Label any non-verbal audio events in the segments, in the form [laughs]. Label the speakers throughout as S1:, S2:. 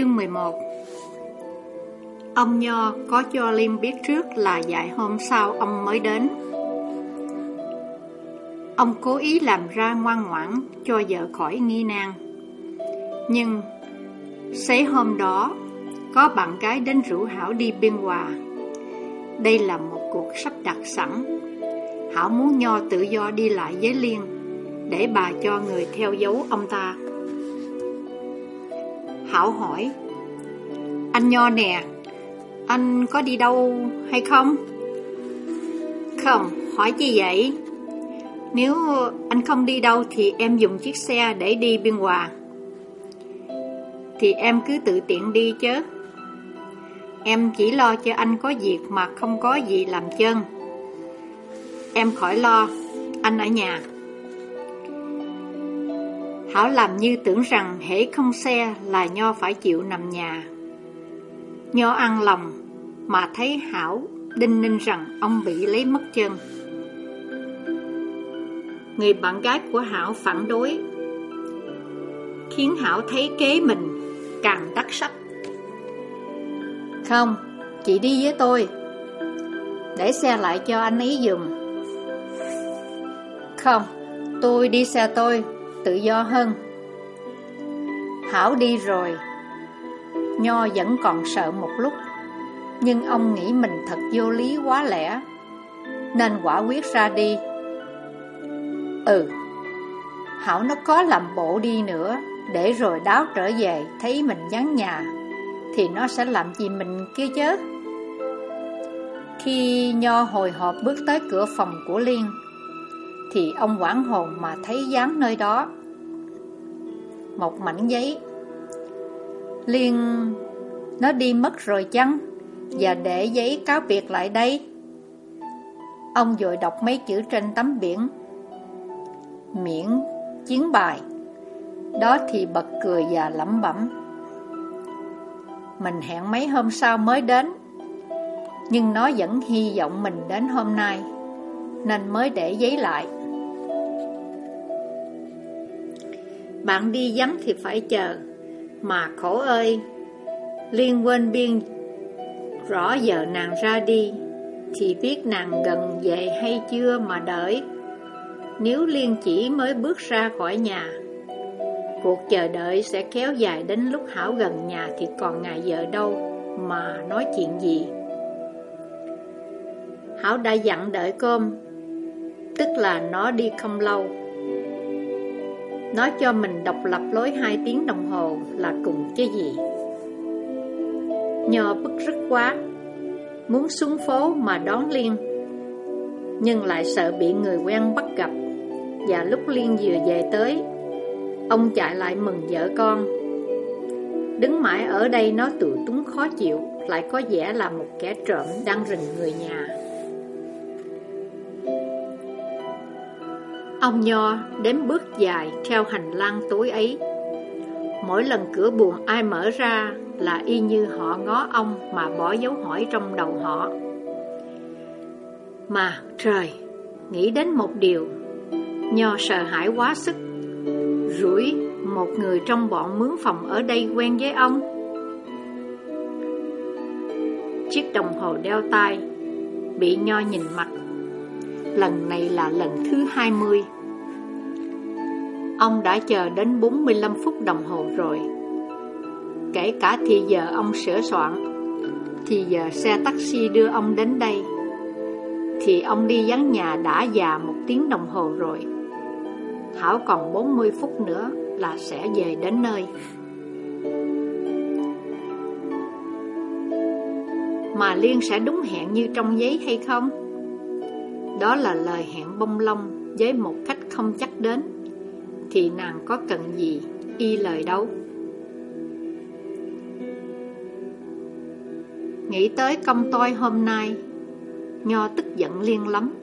S1: Chương 11 Ông Nho có cho Liêm biết trước là dạy hôm sau ông mới đến. Ông cố ý làm ra ngoan ngoãn cho vợ khỏi nghi nan. Nhưng xế hôm đó, có bạn gái đến rủ Hảo đi biên hòa. Đây là một cuộc sắp đặt sẵn. Hảo muốn Nho tự do đi lại với Liên để bà cho người theo dấu ông ta. Hảo hỏi Anh Nho nè Anh có đi đâu hay không? Không, hỏi gì vậy? Nếu anh không đi đâu thì em dùng chiếc xe để đi biên hòa Thì em cứ tự tiện đi chứ Em chỉ lo cho anh có việc mà không có gì làm chân Em khỏi lo, anh ở nhà Hảo làm như tưởng rằng hễ không xe là Nho phải chịu nằm nhà. Nho ăn lòng, mà thấy Hảo đinh ninh rằng ông bị lấy mất chân. Người bạn gái của Hảo phản đối, khiến Hảo thấy kế mình càng đắc sắc. Không, chị đi với tôi, để xe lại cho anh ấy dùng. Không, tôi đi xe tôi, tự do hơn. Hảo đi rồi. Nho vẫn còn sợ một lúc, nhưng ông nghĩ mình thật vô lý quá lẽ, nên quả quyết ra đi. Ừ, Hảo nó có làm bộ đi nữa, để rồi đáo trở về thấy mình vắng nhà, thì nó sẽ làm gì mình kia chứ? Khi Nho hồi hộp bước tới cửa phòng của Liên, thì ông quảng hồn mà thấy dáng nơi đó. Một mảnh giấy. Liên, Nó đi mất rồi chăng? Và để giấy cáo biệt lại đây. Ông vội đọc mấy chữ trên tấm biển. Miễn chiến bài. Đó thì bật cười và lẩm bẩm. Mình hẹn mấy hôm sau mới đến. Nhưng nó vẫn hy vọng mình đến hôm nay, Nên mới để giấy lại. Bạn đi vắng thì phải chờ. Mà khổ ơi, Liên quên biên Rõ giờ nàng ra đi, Thì biết nàng gần về hay chưa mà đợi. Nếu Liên chỉ mới bước ra khỏi nhà, Cuộc chờ đợi sẽ kéo dài đến lúc Hảo gần nhà Thì còn ngày vợ đâu Mà nói chuyện gì. Hảo đã dặn đợi cơm, Tức là nó đi không lâu. Nói cho mình độc lập lối hai tiếng đồng hồ là cùng chứ gì. Nhờ bức rứt quá, Muốn xuống phố mà đón Liên. Nhưng lại sợ bị người quen bắt gặp. Và lúc Liên vừa về tới, Ông chạy lại mừng vợ con. Đứng mãi ở đây nó tự túng khó chịu, Lại có vẻ là một kẻ trộm đang rình người nhà. Ông Nho đếm bước dài theo hành lang tối ấy. Mỗi lần cửa buồn ai mở ra là y như họ ngó ông mà bỏ dấu hỏi trong đầu họ. Mà trời, nghĩ đến một điều, Nho sợ hãi quá sức. Rủi một người trong bọn mướn phòng ở đây quen với ông. Chiếc đồng hồ đeo tay bị Nho nhìn mặt Lần này là lần thứ 20 Ông đã chờ đến 45 phút đồng hồ rồi. Kể cả thì giờ ông sửa soạn, Thì giờ xe taxi đưa ông đến đây, Thì ông đi vắng nhà đã già một tiếng đồng hồ rồi. Thảo còn 40 phút nữa là sẽ về đến nơi. Mà Liên sẽ đúng hẹn như trong giấy hay không? Đó là lời hẹn bông lông với một cách không chắc đến. Thì nàng có cần gì y lời đâu? Nghĩ tới công tôi hôm nay, Nho tức giận liên lắm.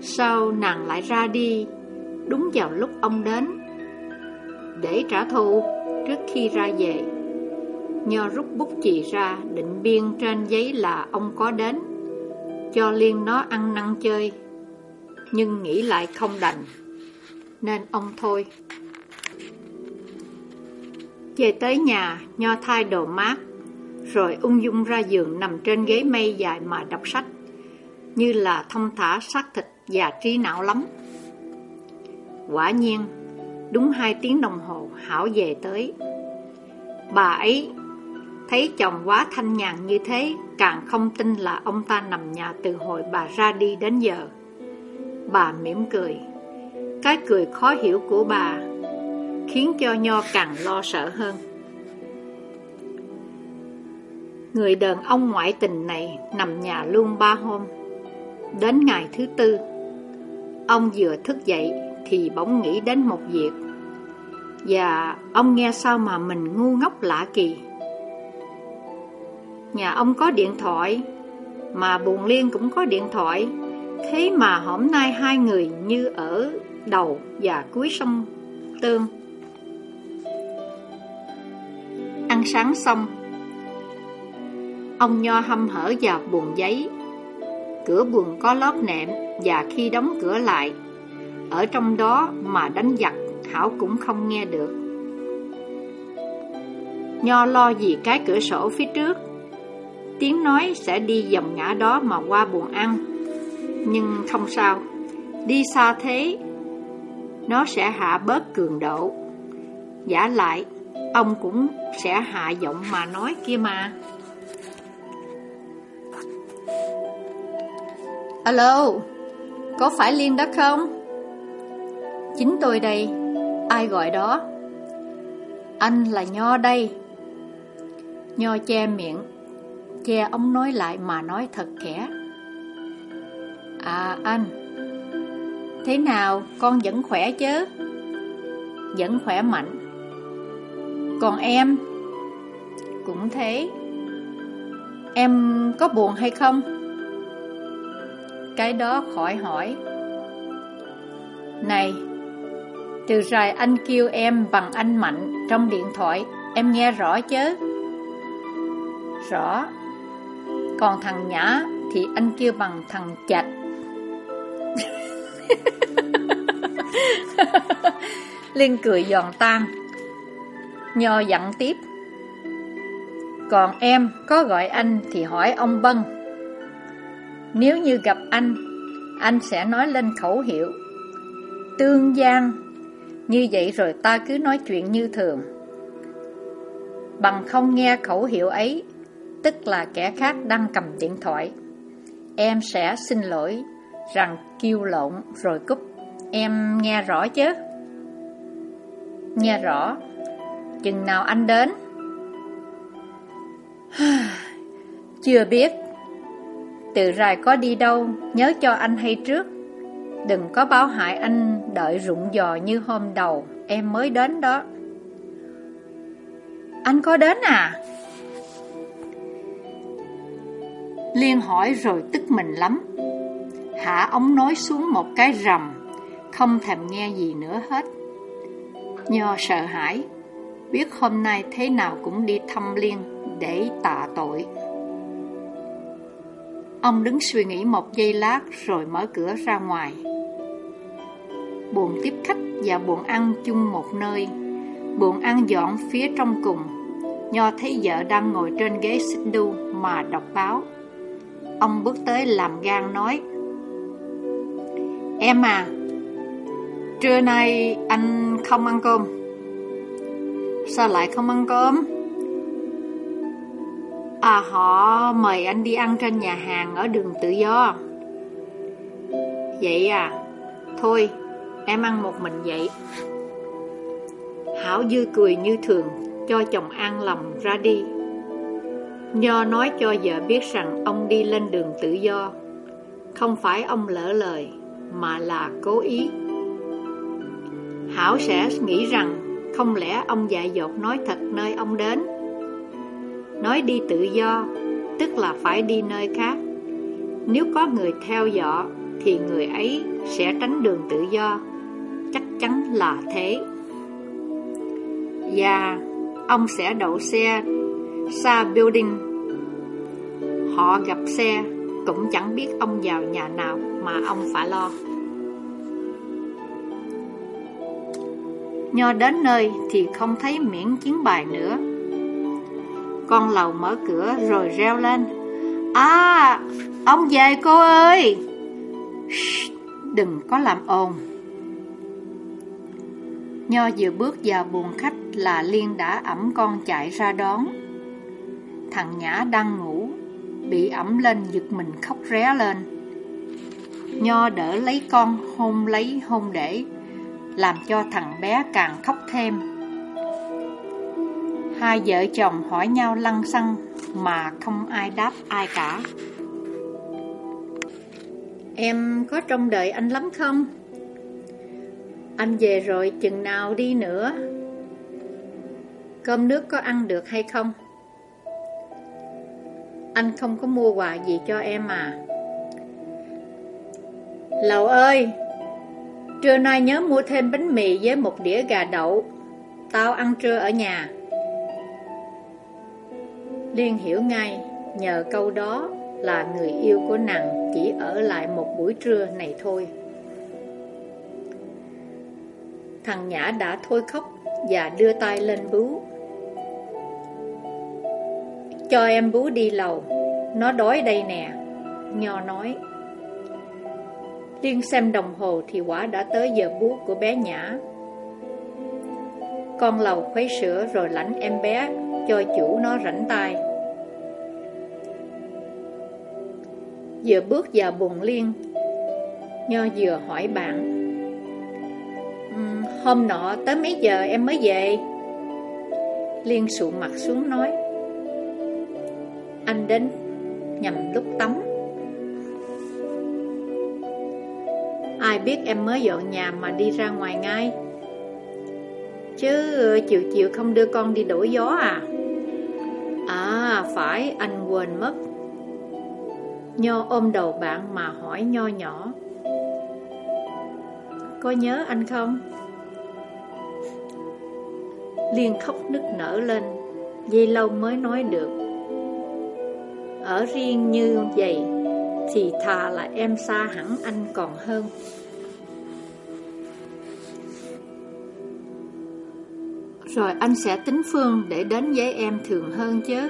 S1: Sao nàng lại ra đi Đúng vào lúc ông đến? Để trả thù Trước khi ra về. Nho rút bút chì ra Định biên trên giấy là ông có đến cho Liên nó ăn năn chơi Nhưng nghĩ lại không đành Nên ông thôi Về tới nhà, Nho thay đồ mát, rồi ung dung ra giường nằm trên ghế mây dài mà đọc sách, như là thông thả xác thịt và trí não lắm. Quả nhiên, đúng hai tiếng đồng hồ Hảo về tới. Bà ấy thấy chồng quá thanh nhàn như thế, càng không tin là ông ta nằm nhà từ hồi bà ra đi đến giờ. Bà mỉm cười. Cái cười khó hiểu của bà khiến cho Nho càng lo sợ hơn. Người đàn ông ngoại tình này nằm nhà luôn ba hôm. Đến ngày thứ tư, ông vừa thức dậy thì bỗng nghĩ đến một việc. Và ông nghe sao mà mình ngu ngốc lạ kỳ. Nhà ông có điện thoại, mà Buồn Liên cũng có điện thoại. Thế mà hôm nay hai người như ở đầu và cuối sông Tương. Ăn sáng xong, ông Nho hâm hở vào buồng giấy. Cửa buồng có lót nệm và khi đóng cửa lại, ở trong đó mà đánh giặc Hảo cũng không nghe được. Nho lo gì cái cửa sổ phía trước, tiếng nói sẽ đi dòng ngã đó mà qua buồng ăn. Nhưng không sao, đi xa thế, nó sẽ hạ bớt cường độ. Giả lại, ông cũng sẽ hạ giọng mà nói kia mà. Alo, có phải Liên đó không? Chính tôi đây, ai gọi đó? Anh là Nho đây. Nho che miệng, che ông nói lại mà nói thật khẽ. À anh, thế nào con vẫn khỏe chứ? Vẫn khỏe mạnh. Còn em? Cũng thế. Em có buồn hay không? Cái đó khỏi hỏi. Này, từ rồi anh kêu em bằng anh Mạnh trong điện thoại, em nghe rõ chứ? Rõ. Còn thằng Nhã thì anh kêu bằng thằng Chạch. [laughs] Liên cười giòn tan. Nho dặn tiếp. Còn em có gọi anh thì hỏi ông Bân. Nếu như gặp anh, anh sẽ nói lên khẩu hiệu. Tương Giang như vậy rồi ta cứ nói chuyện như thường Bằng không nghe khẩu hiệu ấy Tức là kẻ khác đang cầm điện thoại. Em sẽ xin lỗi, Rằng kêu lộn rồi cúp. Em nghe rõ chứ? Nghe rõ. Chừng nào anh đến? [sighs] Chưa biết. Từ rài có đi đâu, Nhớ cho anh hay trước. Đừng có báo hại anh đợi rụng giò như hôm đầu, em mới đến đó. Anh có đến à? Liên hỏi rồi tức mình lắm. Hạ ống nói xuống một cái rầm, không thèm nghe gì nữa hết. Nho sợ hãi, biết hôm nay thế nào cũng đi thăm Liên để tạ tội. Ông đứng suy nghĩ một giây lát rồi mở cửa ra ngoài buồn tiếp khách và buồn ăn chung một nơi. buồn ăn dọn phía trong cùng. Nho thấy vợ đang ngồi trên ghế xích đu mà đọc báo. Ông bước tới làm gan nói Em à, trưa nay anh không ăn cơm. Sao lại không ăn cơm? À họ mời anh đi ăn trên nhà hàng ở đường tự do. Vậy à, thôi Em ăn một mình vậy Hảo dư cười như thường Cho chồng an lòng ra đi Nho nói cho vợ biết rằng Ông đi lên đường tự do. Không phải ông lỡ lời, Mà là cố ý. Hảo sẽ nghĩ rằng Không lẽ ông dại dột nói thật nơi ông đến. Nói đi tự do, Tức là phải đi nơi khác. Nếu có người theo dõi, Thì người ấy sẽ tránh đường tự do. Chắc chắn là thế. Và ông sẽ đậu xe, xa building. Họ gặp xe cũng chẳng biết ông vào nhà nào mà ông phải lo. Nho đến nơi thì không thấy miễn chiến bài nữa. Con lầu mở cửa rồi reo lên. À, ông về cô ơi! Shh, Đừng có làm ồn. Nho vừa bước vào buồng khách là Liên đã ẩm con chạy ra đón. Thằng Nhã đang ngủ. Bị ẩm lên, giật mình khóc ré lên Nho đỡ lấy con, hôn lấy, hôn để, Làm cho thằng bé càng khóc thêm Hai vợ chồng hỏi nhau lăng xăng, Mà không ai đáp ai cả Em có trông đợi anh lắm không? Anh về rồi chừng nào đi nữa? Cơm nước có ăn được hay không? Anh không có mua quà gì cho em à? Lầu ơi, trưa nay nhớ mua thêm bánh mì với một đĩa gà đậu. Tao ăn trưa ở nhà. Liên hiểu ngay, nhờ câu đó là người yêu của nàng chỉ ở lại một buổi trưa này thôi. Thằng Nhã đã thôi khóc và đưa tay lên bú. Cho em bú đi lầu, nó đói đây nè, Nho nói. Liên xem đồng hồ thì quả đã tới giờ bú của bé Nhã. Con lầu khuấy sữa rồi lãnh em bé cho chủ nó rảnh tay. Vừa bước vào buồng Liên, Nho vừa hỏi bạn Hôm nọ tới mấy giờ em mới về Liên sụ mặt xuống nói anh đến nhằm lúc tắm. Ai biết em mới dọn nhà mà đi ra ngoài ngay? Chứ chiều chiều không đưa con đi đổi gió à? À phải, anh quên mất. Nho ôm đầu bạn mà hỏi nho nhỏ. Có nhớ anh không? Liên khóc nức nở lên, Dây lâu mới nói được. Ở riêng như vậy Thì thà là em xa hẳn anh còn hơn. Rồi anh sẽ tính phương để đến với em thường hơn chứ.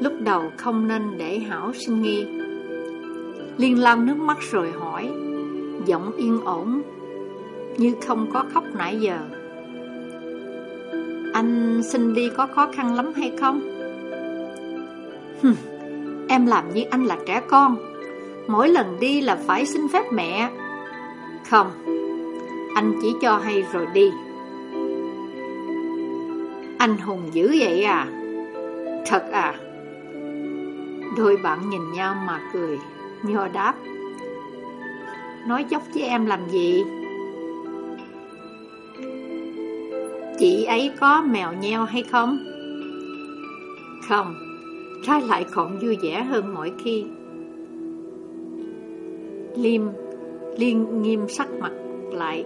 S1: Lúc đầu không nên để Hảo sinh nghi Liên lau nước mắt rồi hỏi Giọng yên ổn Như không có khóc nãy giờ. Anh xin đi có khó khăn lắm hay không? Hừm, em làm như anh là trẻ con. Mỗi lần đi là phải xin phép mẹ. Không Anh chỉ cho hay rồi đi. Anh hùng dữ vậy à? Thật à? Đôi bạn nhìn nhau mà cười Nho đáp. Nói dốc với em làm gì? Chị ấy có mèo nheo hay không? Không, trái lại còn vui vẻ hơn mọi khi. Liêm, Liên nghiêm sắc mặt lại,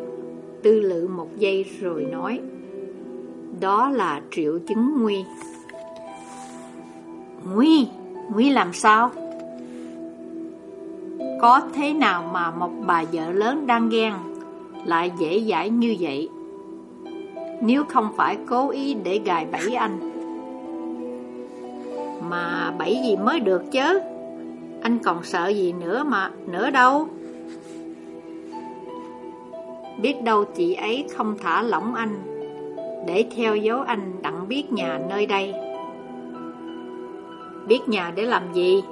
S1: tư lự một giây rồi nói. Đó là triệu chứng nguy. Nguy? Nguy làm sao? Có thế nào mà một bà vợ lớn đang ghen lại dễ dãi như vậy? Nếu không phải cố ý để gài bẫy anh mà bẫy gì mới được chứ? Anh còn sợ gì nữa mà, Nữa đâu? Biết đâu chị ấy không thả lỏng anh, Để theo dấu anh đặng biết nhà nơi đây. Biết nhà để làm gì?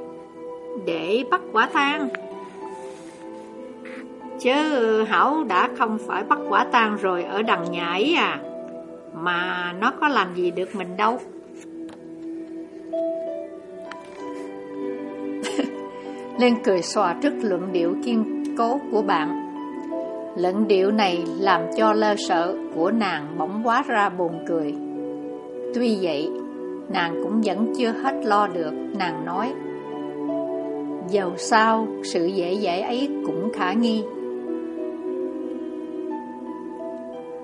S1: Để bắt quả tang. Chứ Hảo đã không phải bắt quả tang rồi ở đằng nhà ấy à mà nó có làm gì được mình đâu. Lên cười xòa trước luận điệu kiên cố của bạn. Luận điệu này làm cho lơ sợ của nàng bỗng quá ra buồn cười. Tuy vậy, nàng cũng vẫn chưa hết lo được Nàng nói. Dầu sao, sự dễ dãi ấy cũng khả nghi.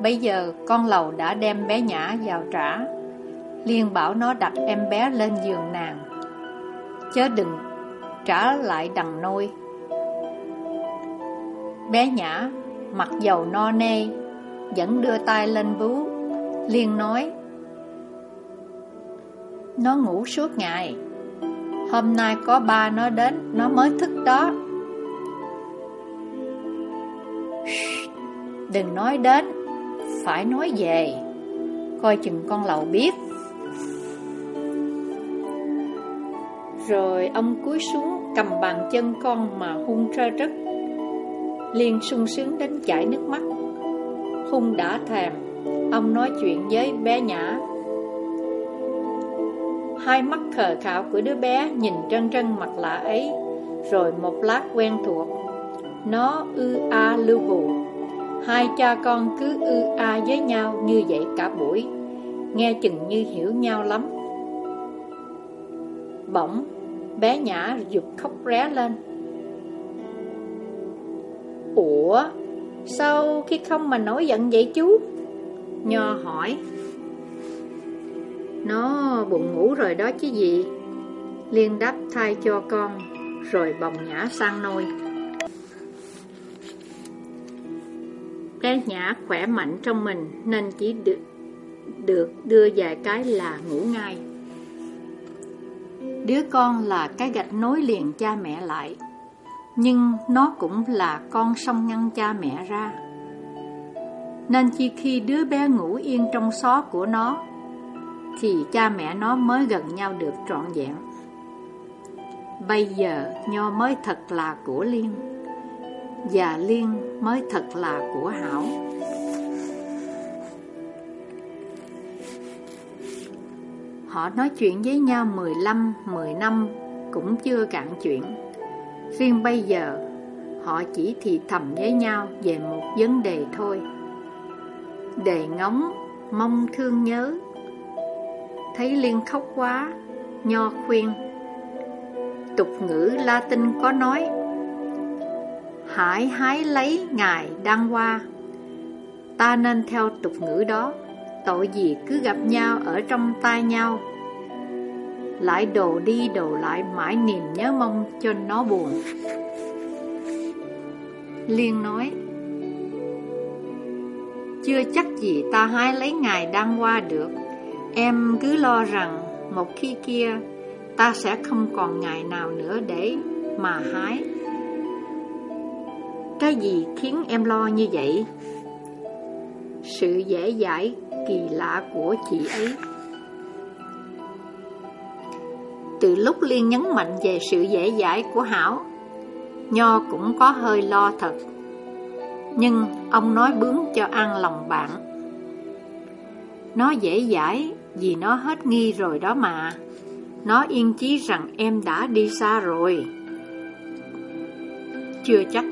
S1: Bây giờ con lầu đã đem bé Nhã vào trả. Liên bảo nó đặt em bé lên giường nàng. Chớ đừng trả lại đằng nôi. Bé Nhã mặc dầu no nê, Vẫn đưa tay lên bú Liên nói, Nó ngủ suốt ngày. Hôm nay có ba nó đến, Nó mới thức đó. Đừng nói đến, Phải nói về. Coi chừng con lầu biết. Rồi ông cúi xuống, cầm bàn chân con mà hung ra rất. Liên sung sướng đến chảy nước mắt. Hung đã thèm, Ông nói chuyện với bé Nhã. Hai mắt khờ khạo của đứa bé nhìn trân trân mặt lạ ấy, Rồi một lát quen thuộc. Nó ư a lưu bù Hai cha con cứ ư a với nhau như vậy cả buổi. Nghe chừng như hiểu nhau lắm. Bỗng Bé Nhã giục khóc ré lên. Ủa Sao khi không mà nổi giận vậy chú? Nho hỏi. Nó buồn ngủ rồi đó chứ gì. Liên đáp thay cho con Rồi bồng Nhã sang nôi. Bé Nhã khỏe mạnh trong mình Nên chỉ được, được đưa vài cái là ngủ ngay. Đứa con là cái gạch nối liền cha mẹ lại. Nhưng nó cũng là con song ngăn cha mẹ ra. Nên chỉ khi đứa bé ngủ yên trong xó của nó, Thì cha mẹ nó mới gần nhau được trọn vẹn. Bây giờ Nho mới thật là của Liên, Và Liên mới thật là của Hảo. Họ nói chuyện với nhau 15, 10 năm cũng chưa cạn chuyện. Riêng bây giờ, họ chỉ thì thầm với nhau về một vấn đề thôi. Đề ngóng, mong thương nhớ. Thấy Liên khóc quá, Nho khuyên. Tục ngữ Latin có nói, Hãy hái lấy ngài đang qua. Ta nên theo tục ngữ đó Tội gì cứ gặp nhau ở trong tay nhau lại đồ đi đồ lại mãi niềm nhớ mong cho nó buồn Liên nói, Chưa chắc gì ta hái lấy ngài đang qua được Em cứ lo rằng một khi kia, Ta sẽ không còn ngày nào nữa để mà hái Cái gì khiến em lo như vậy? Sự dễ dãi kỳ lạ của chị ấy. Từ lúc Liên nhấn mạnh về sự dễ dãi của Hảo, Nho cũng có hơi lo thật. Nhưng ông nói bướng cho an lòng bạn. Nó dễ dãi vì nó hết nghi rồi đó mà. Nó yên chí rằng em đã đi xa rồi. Chưa chắc.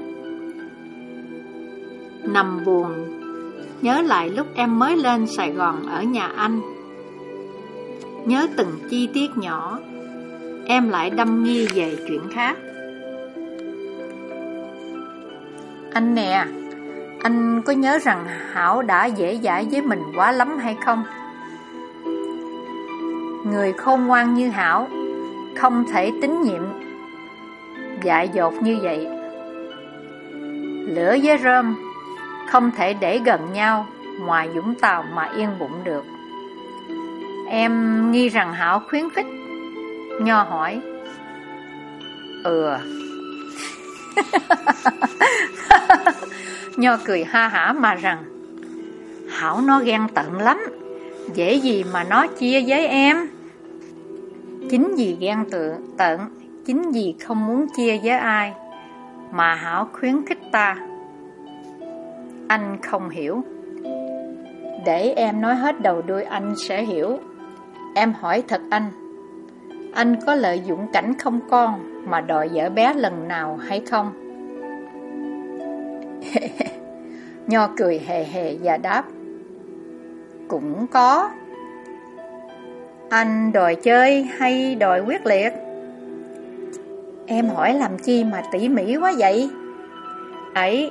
S1: Nằm buồn Nhớ lại lúc em mới lên Sài Gòn ở nhà anh Nhớ từng chi tiết nhỏ Em lại đâm nghi về chuyện khác. Anh nè, Anh có nhớ rằng Hảo đã dễ dãi với mình quá lắm hay không? Người khôn ngoan như Hảo, Không thể tín nhiệm Dại dột như vậy. Lửa với rơm, không thể để gần nhau, Ngoài Dũng Tàu mà yên bụng được. Em nghi rằng Hảo khuyến khích Nho hỏi. Ừ. [laughs] Nho cười ha hả mà rằng, Hảo nó ghen tận lắm. Dễ gì mà nó chia với em? Chính vì ghen tự tận, Chính vì không muốn chia với ai Mà Hảo khuyến khích ta. Anh không hiểu. Để em nói hết đầu đuôi anh sẽ hiểu. Em hỏi thật anh anh có lợi dụng cảnh không con Mà đòi vợ bé lần nào hay không? [laughs] Nho cười hề hề và đáp, Cũng có. Anh đòi chơi hay đòi quyết liệt? Em hỏi làm chi mà tỉ mỉ quá vậy? Ấy,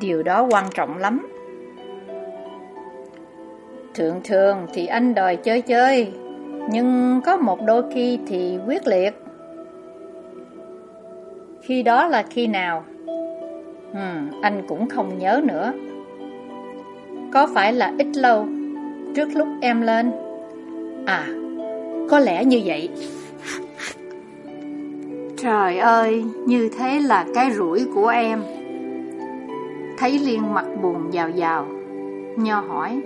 S1: Điều đó quan trọng lắm. Thường thường thì anh đòi chơi chơi nhưng có một đôi khi thì quyết liệt. Khi đó là khi nào? Ừ, anh cũng không nhớ nữa. Có phải là ít lâu Trước lúc em lên? À Có lẽ như vậy. Trời ơi Như thế là cái rủi của em. Thấy Liên mặt buồn vào vào, Nho hỏi.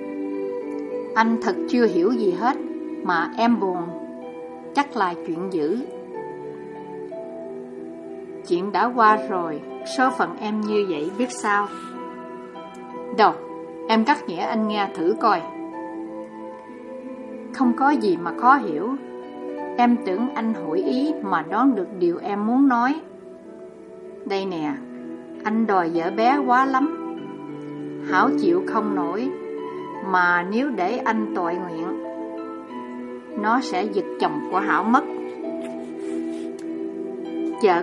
S1: Anh thật chưa hiểu gì hết. Mà em buồn. Chắc là chuyện dữ. Chuyện đã qua rồi, Số phận em như vậy biết sao? Đâu, Em cắt nghĩa anh nghe thử coi. Không có gì mà khó hiểu. Em tưởng anh hội ý mà đoán được điều em muốn nói. Đây nè, Anh đòi vợ bé quá lắm. Hảo chịu không nổi, Mà nếu để anh tội nguyện nó sẽ giật chồng của Hảo mất. Chợt,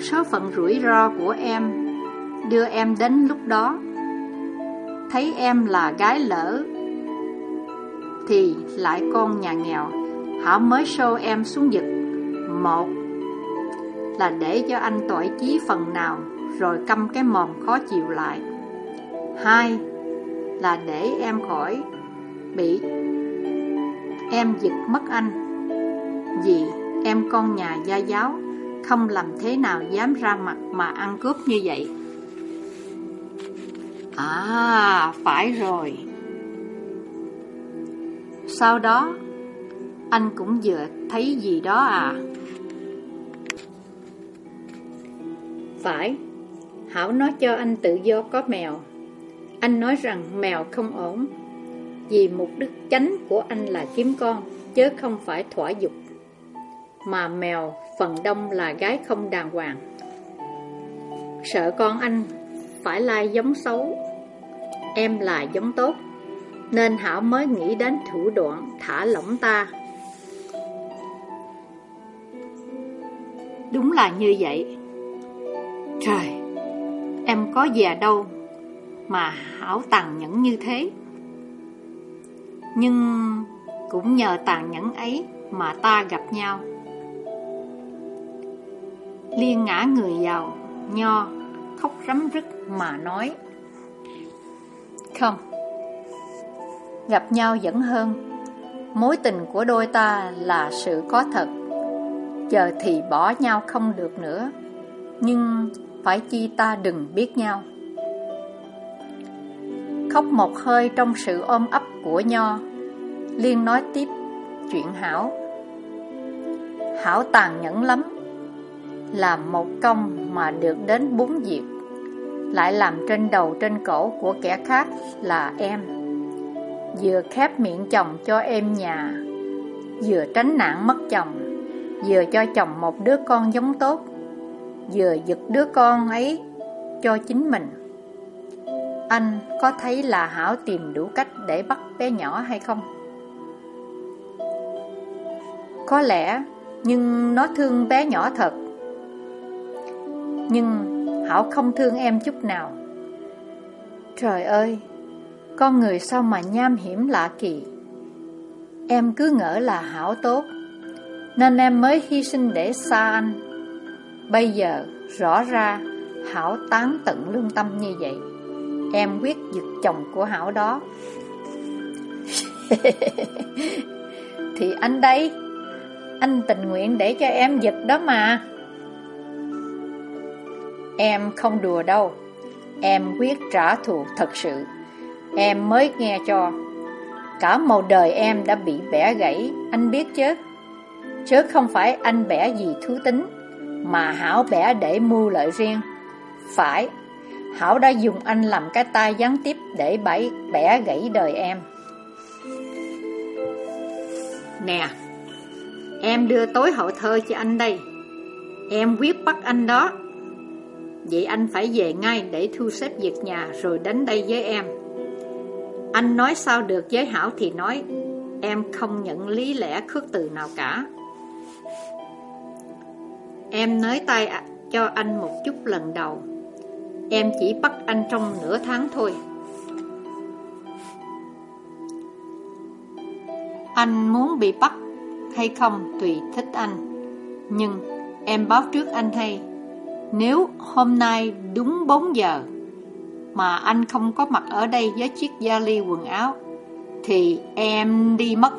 S1: Số phận rủi ro của em Đưa em đến lúc đó. Thấy em là gái lỡ, Thì lại con nhà nghèo. Hảo mới show em xuống giật Một Là để cho anh tội chí phần nào, Rồi câm cái mồm khó chịu lại. Hai Là để em khỏi Bị Em giật mất anh. Vì em con nhà gia giáo Không làm thế nào dám ra mặt mà ăn cướp như vậy. À, phải rồi. Sau đó Anh cũng vừa thấy gì đó à? Phải. Hảo nói cho anh tự do có mèo. Anh nói rằng mèo không ổn. Vì mục đích chánh của anh là kiếm con, Chứ không phải thỏa dục. Mà mèo phần đông là gái không đàng hoàng. Sợ con anh phải lai giống xấu, Em là giống tốt, Nên Hảo mới nghĩ đến thủ đoạn thả lỏng ta. Đúng là như vậy. Trời, Em có già đâu Mà Hảo tàn nhẫn như thế. Nhưng Cũng nhờ tàn nhẫn ấy Mà ta gặp nhau. Liên ngã người vào Nho, khóc rắm rứt mà nói, Không, Gặp nhau vẫn hơn. Mối tình của đôi ta là sự có thật. Giờ thì bỏ nhau không được nữa, Nhưng phải chi ta đừng biết nhau. Khóc một hơi trong sự ôm ấp của Nho. Liên nói tiếp, chuyện Hảo. Hảo tàn nhẫn lắm. Làm một công mà được đến bốn việc. Lại làm trên đầu trên cổ của kẻ khác là em. Vừa khép miệng chồng cho em nhà, Vừa tránh nạn mất chồng, Vừa cho chồng một đứa con giống tốt, Vừa giật đứa con ấy cho chính mình. Anh có thấy là Hảo tìm đủ cách để bắt bé nhỏ hay không? Có lẽ, Nhưng nó thương bé nhỏ thật. Nhưng Hảo không thương em chút nào. Trời ơi, Con người sao mà nham hiểm lạ kỳ? Em cứ ngỡ là Hảo tốt, Nên em mới hy sinh để xa anh. Bây giờ, rõ ra Hảo tán tận lương tâm như vậy. Em quyết giật chồng của Hảo đó. [laughs] Thì anh đây, Anh tình nguyện để cho em giật đó mà. Em không đùa đâu, Em quyết trả thù thật sự. Em mới nghe cho, Cả một đời em đã bị bẻ gãy, Anh biết chứ? Chứ không phải anh bẻ gì thú tính, Mà Hảo bẻ để mưu lợi riêng. Phải Hảo đã dùng anh làm cái tay gián tiếp Để bẫy, bẻ gãy đời em. Nè Em đưa tối hậu thơ cho anh đây. Em quyết bắt anh đó. Vậy anh phải về ngay để thu xếp việc nhà Rồi đến đây với em. Anh nói sao được với Hảo thì nói Em không nhận lý lẽ khước từ nào cả. Em nới tay à, cho anh một chút lần đầu. Em chỉ bắt anh trong nửa tháng thôi Anh muốn bị bắt hay không tùy thích anh Nhưng em báo trước anh hay Nếu hôm nay đúng 4 giờ mà anh không có mặt ở đây với chiếc vali quần áo, thì em đi mất.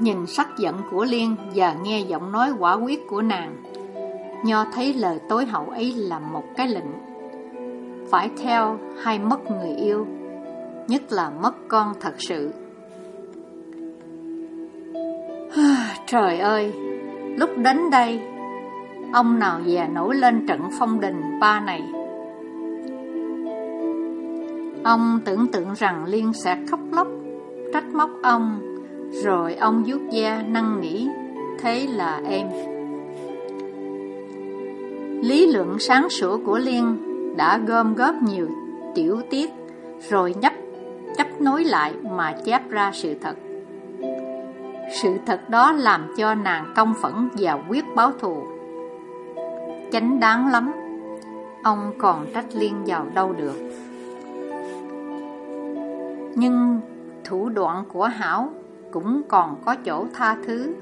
S1: Nhìn sắc giận của Liên và nghe giọng nói quả quyết của nàng, Nho thấy lời tối hậu ấy là một cái lệnh. Phải theo hay mất người yêu, nhất là mất con thật sự. [sighs] Trời ơi, lúc đến đây, ông nào già nổi lên trận phong đình ba này. Ông tưởng tượng rằng Liên sẽ khóc lóc, trách móc ông, rồi ông vuốt da năn nỉ, thế là em. Lý luận sáng sủa của Liên đã gom góp nhiều tiểu tiết, rồi nhấp chấp nối lại mà chép ra sự thật. Sự thật đó làm cho nàng công phẫn và quyết báo thù. Chánh đáng lắm, ông còn trách Liên vào đâu được. Nhưng thủ đoạn của Hảo cũng còn có chỗ tha thứ.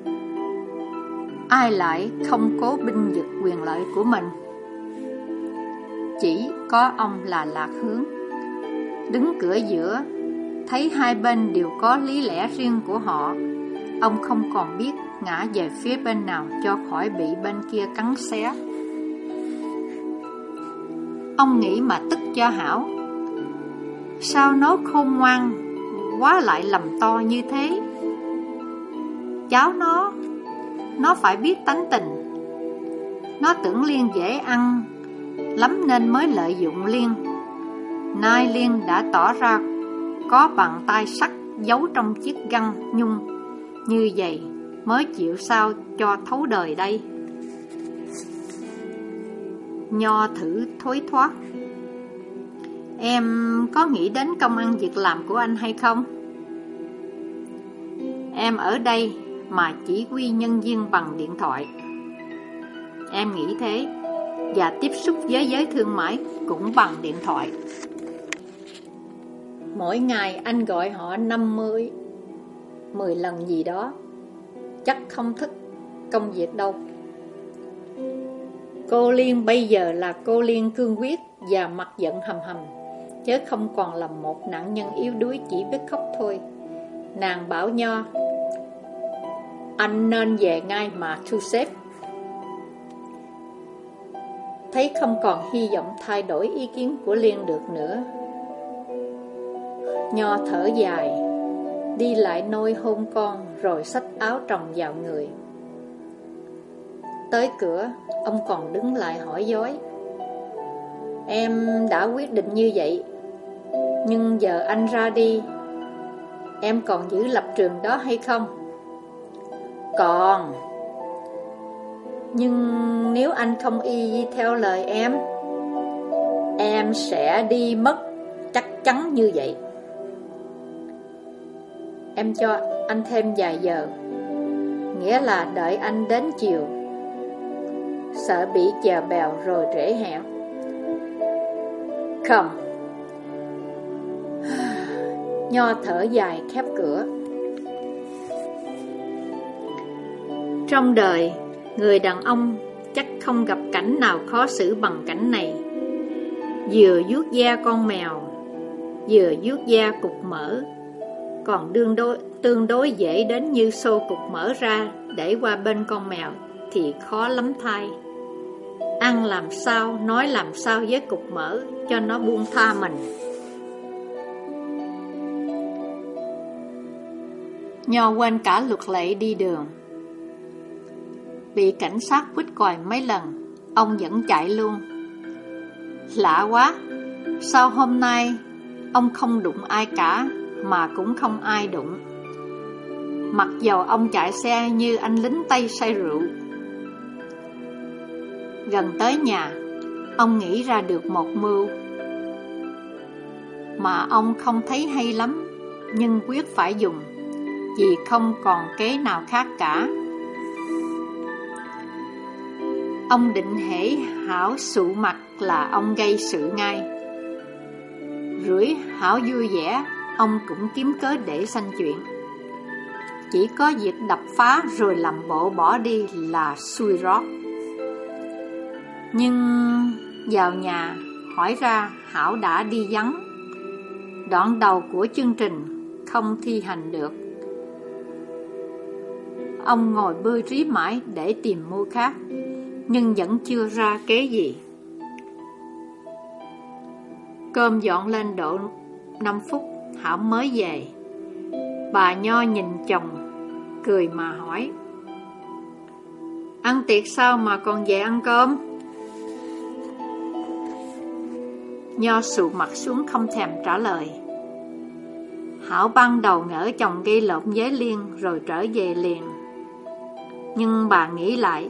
S1: Ai lại không cố binh vực quyền lợi của mình? Chỉ có ông là lạc hướng. Đứng cửa giữa, thấy hai bên đều có lý lẽ riêng của họ Ông không còn biết ngã về phía bên nào cho khỏi bị bên kia cắn xé. Ông nghĩ mà tức cho Hảo. Sao nó khôn ngoan, quá lại lầm to như thế? Cháu nó, nó phải biết tánh tình. Nó tưởng Liên dễ ăn, lắm nên mới lợi dụng Liên. Nay Liên đã tỏ ra có bàn tay sắt giấu trong chiếc găng nhung như vậy mới chịu sao cho thấu đời đây Nho thử thối thoát Em có nghĩ đến công ăn việc làm của anh hay không? Em ở đây mà chỉ quy nhân viên bằng điện thoại. Em nghĩ thế, Và tiếp xúc với giới thương mại cũng bằng điện thoại. Mỗi ngày anh gọi họ 50 10 lần gì đó, Chắc không thích công việc đâu. Cô Liên bây giờ là cô Liên cương quyết Và mặt giận hầm hầm, Chứ không còn là một nạn nhân yếu đuối chỉ biết khóc thôi. Nàng bảo Nho anh nên về ngay mà thu xếp. Thấy không còn hy vọng thay đổi ý kiến của Liên được nữa. Nho thở dài, Đi lại nôi hôn con Rồi xách áo trồng vào người. Tới cửa, Ông còn đứng lại hỏi dối. Em đã quyết định như vậy, Nhưng giờ anh ra đi, Em còn giữ lập trường đó hay không? Còn. Nhưng nếu anh không y theo lời em Em sẽ đi mất Chắc chắn như vậy. Em cho anh thêm vài giờ, Nghĩa là đợi anh đến chiều. Sợ bị chèo bèo rồi trễ hẹo Không. [sighs] Nho thở dài khép cửa. Trong đời Người đàn ông chắc không gặp cảnh nào khó xử bằng cảnh này Vừa vuốt da con mèo Vừa vuốt da cục mỡ còn đương đối, tương đối dễ đến như xô cục mỡ ra để qua bên con mèo thì khó lắm thay. Ăn làm sao, nói làm sao với cục mỡ cho nó buông tha mình. Nho quên cả luật lệ đi đường. Bị cảnh sát quýt còi mấy lần, ông vẫn chạy luôn. Lạ quá, sao hôm nay ông không đụng ai cả mà cũng không ai đụng. Mặc dầu ông chạy xe như anh lính Tây say rượu. Gần tới nhà, ông nghĩ ra được một mưu. Mà ông không thấy hay lắm, nhưng quyết phải dùng, vì không còn kế nào khác cả. Ông định hễ hảo sụ mặt là ông gây sự ngay. Rưỡi hảo vui vẻ, ông cũng kiếm cớ để sanh chuyện. Chỉ có việc đập phá rồi làm bộ bỏ đi là xui rót. Nhưng vào nhà, hỏi ra Hảo đã đi vắng Đoạn đầu của chương trình không thi hành được Ông ngồi bơi trí mãi để tìm mua khác nhưng vẫn chưa ra kế gì. Cơm dọn lên độ 5 phút Hảo mới về. Bà Nho nhìn chồng, Cười mà hỏi, Ăn tiệc sao mà còn về ăn cơm? Nho sụ mặt xuống không thèm trả lời. Hảo ban đầu ngỡ chồng gây lộn với Liên Rồi trở về liền. Nhưng bà nghĩ lại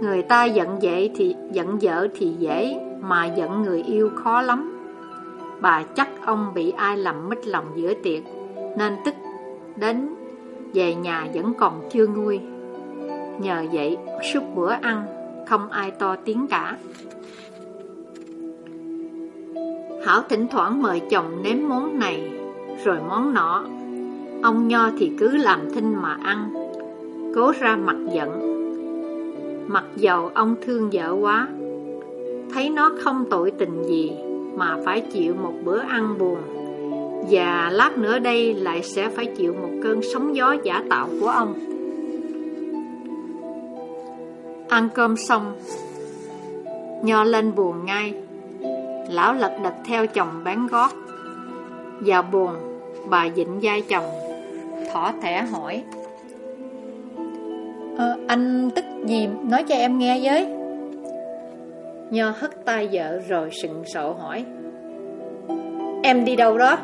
S1: Người ta giận vậy thì giận vợ thì dễ, Mà giận người yêu khó lắm. Bà chắc ông bị ai làm mít lòng giữa tiệc, Nên tức đến Về nhà vẫn còn chưa nguôi. Nhờ vậy, suốt bữa ăn, Không ai to tiếng cả. Hảo thỉnh thoảng mời chồng nếm món này, Rồi món nọ. Ông Nho thì cứ làm thinh mà ăn, Cố ra mặt giận. Mặc dầu ông thương vợ quá, Thấy nó không tội tình gì Mà phải chịu một bữa ăn buồn. Và lát nữa đây lại sẽ phải chịu một cơn sóng gió giả tạo của ông. Ăn cơm xong, Nho lên buồn ngay. Lão lật đật theo chồng bán gót. Vào buồn, Bà dịnh vai chồng, Thỏ thẻ hỏi ờ, Anh tức gì nói cho em nghe với. Nho hất tay vợ rồi sừng sộ hỏi. Em đi đâu đó?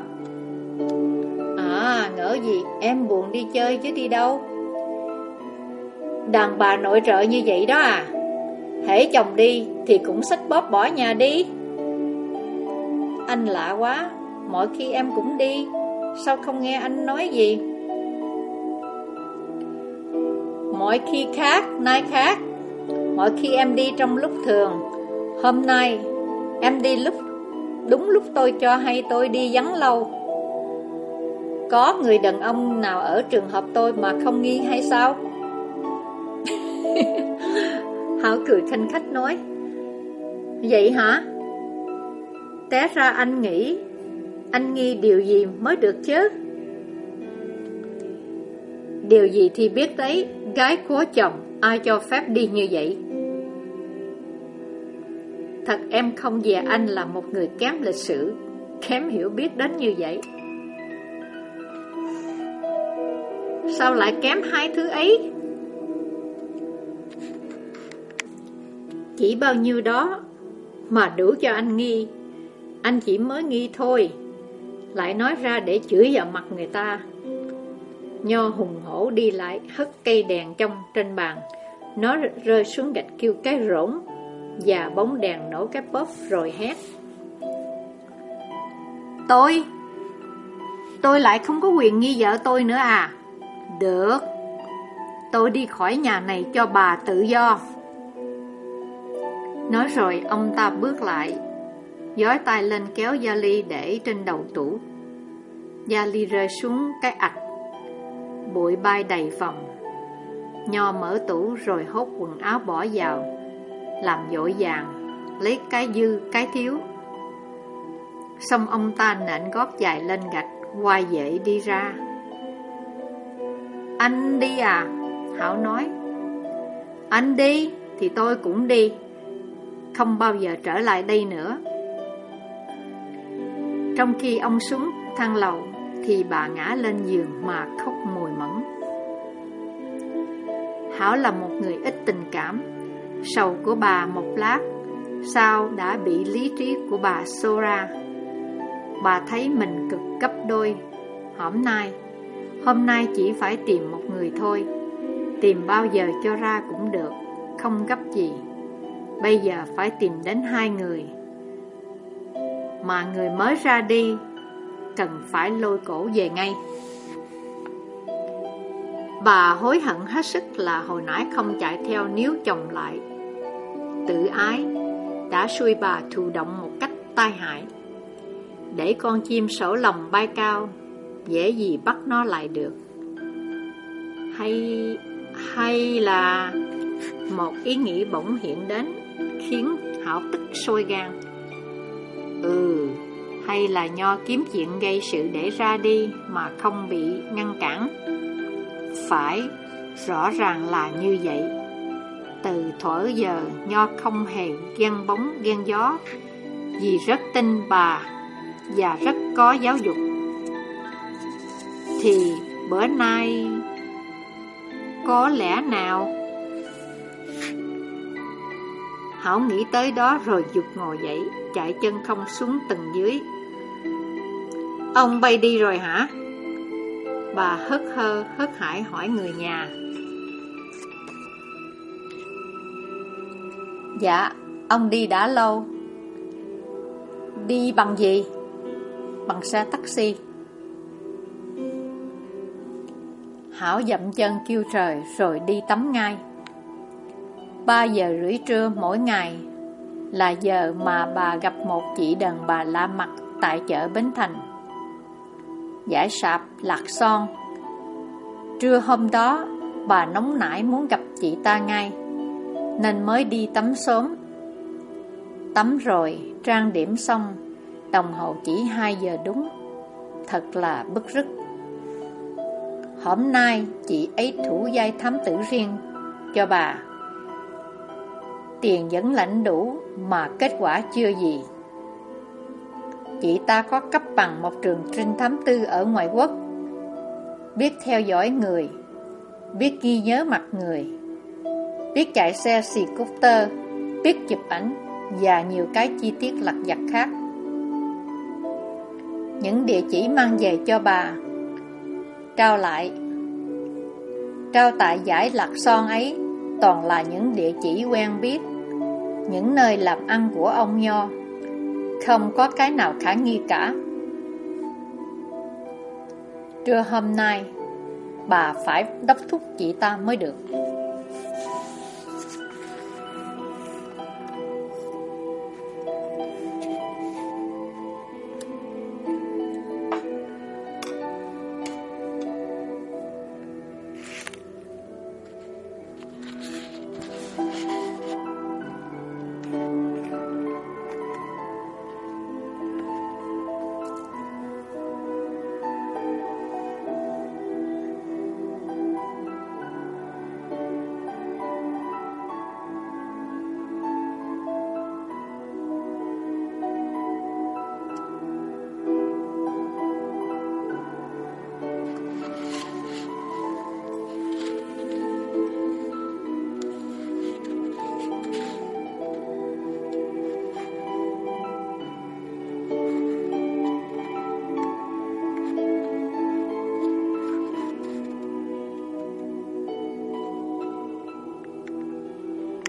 S1: À ngỡ gì em buồn đi chơi chứ đi đâu? Đàn bà nội trợ như vậy đó à? Hễ chồng đi Thì cũng xách bóp bỏ nhà đi. Anh lạ quá Mọi khi em cũng đi Sao không nghe anh nói gì Mọi khi khác Nay khác Mọi khi em đi trong lúc thường Hôm nay, Em đi lúc, Đúng lúc tôi cho hay tôi đi vắng lâu Có người đàn ông nào ở trường hợp tôi mà không nghi hay sao? [laughs] Hảo cười khanh khách nói Vậy hả? Té ra anh nghĩ, Anh nghi điều gì mới được chứ? Điều gì thì biết đấy Gái của chồng, Ai cho phép đi như vậy? Thật em không về anh là một người kém lịch sử, Kém hiểu biết đến như vậy Sao lại kém hai thứ ấy? Chỉ bao nhiêu đó Mà đủ cho anh nghi Anh chỉ mới nghi thôi, Lại nói ra để chửi vào mặt người ta Nho hùng hổ đi lại, Hất cây đèn trong trên bàn. Nó rơi xuống gạch kêu cái rỗng Và bóng đèn nổ cái bóp rồi hét. Tôi Tôi lại không có quyền nghi vợ tôi nữa à? Được, Tôi đi khỏi nhà này cho bà tự do. Nói rồi, ông ta bước lại, Giói tay lên kéo gia ly để trên đầu tủ. Gia ly rơi xuống cái ạch Bụi bay đầy phòng Nho mở tủ rồi hốt quần áo bỏ vào Làm dội dàng Lấy cái dư cái thiếu. Xong ông ta nện gót dài lên gạch Quay dễ đi ra. Anh đi à? Hảo nói. Anh đi thì tôi cũng đi không bao giờ trở lại đây nữa. Trong khi ông xuống thang lầu, thì bà ngã lên giường mà khóc mù. Thảo Hảo là một người ít tình cảm, sầu của bà một lát, sao đã bị lý trí của bà xô ra. Bà thấy mình cực gấp đôi, hôm nay, hôm nay chỉ phải tìm một người thôi, tìm bao giờ cho ra cũng được, không gấp gì. Bây giờ phải tìm đến hai người. Mà người mới ra đi Cần phải lôi cổ về ngay. Bà hối hận hết sức là hồi nãy không chạy theo níu chồng lại Tự ái Đã xui bà thụ động một cách tai hại Để con chim sổ lòng bay cao Dễ gì bắt nó lại được Hay... hay là... Một ý nghĩ bỗng hiện đến khiến Hảo tức sôi gan. Ừ, hay là nho kiếm chuyện gây sự để ra đi mà không bị ngăn cản? Phải, rõ ràng là như vậy. Từ thuở giờ nho không hề ghen bóng ghen gió, vì rất tin bà và rất có giáo dục. Thì bữa nay có lẽ nào Hảo nghĩ tới đó rồi giục ngồi dậy Chạy chân không xuống tầng dưới Ông bay đi rồi hả? Bà hất hơ hất hải hỏi người nhà Dạ, ông đi đã lâu Đi bằng gì? Bằng xe taxi Hảo dậm chân kêu trời rồi đi tắm ngay 3 giờ rưỡi trưa mỗi ngày là giờ mà bà gặp một chị đàn bà la mặt tại chợ Bến Thành. Giải sạp lạc son. Trưa hôm đó, bà nóng nảy muốn gặp chị ta ngay, nên mới đi tắm sớm. Tắm rồi, trang điểm xong, đồng hồ chỉ 2 giờ đúng. Thật là bức rứt. Hôm nay, chị ấy thủ dây thám tử riêng cho bà Tiền vẫn lãnh đủ mà kết quả chưa gì Chị ta có cấp bằng một trường trinh thám tư ở ngoại quốc. Biết theo dõi người, Biết ghi nhớ mặt người, Biết chạy xe xì cúp tơ, Biết chụp ảnh Và nhiều cái chi tiết lặt vặt khác. Những địa chỉ mang về cho bà. Trao lại. Trao tại giải lạc son ấy Toàn là những địa chỉ quen biết, những nơi làm ăn của ông Nho. Không có cái nào khả nghi cả. Trưa hôm nay, Bà phải đốc thúc chị ta mới được.